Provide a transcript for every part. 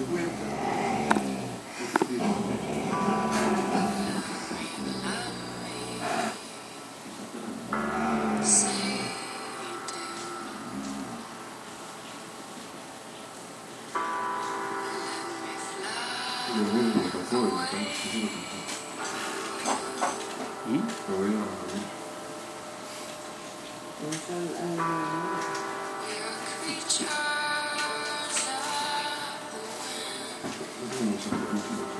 you. creature. もちょ。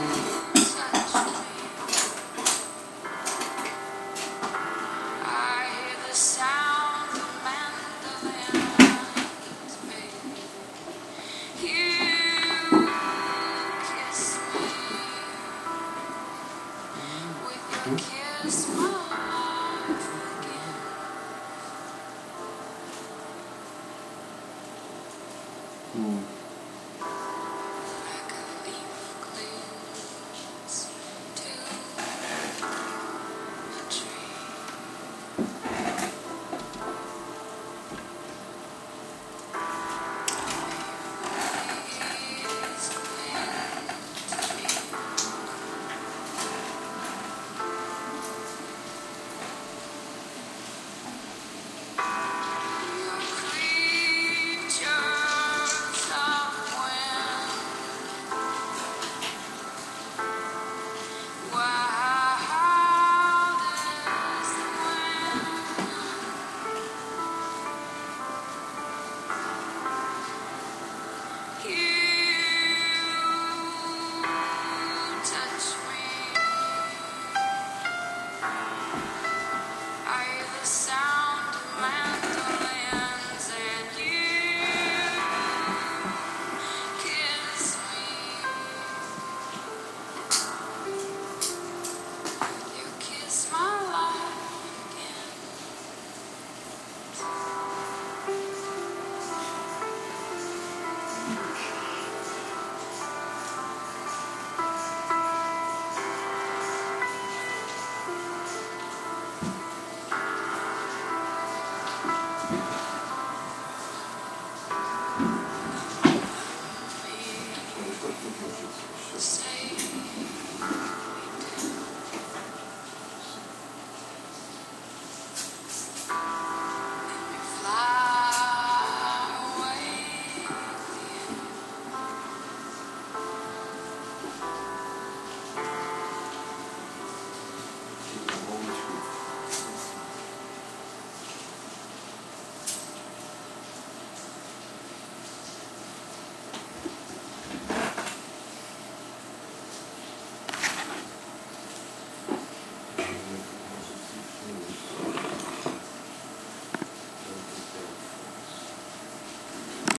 sound of my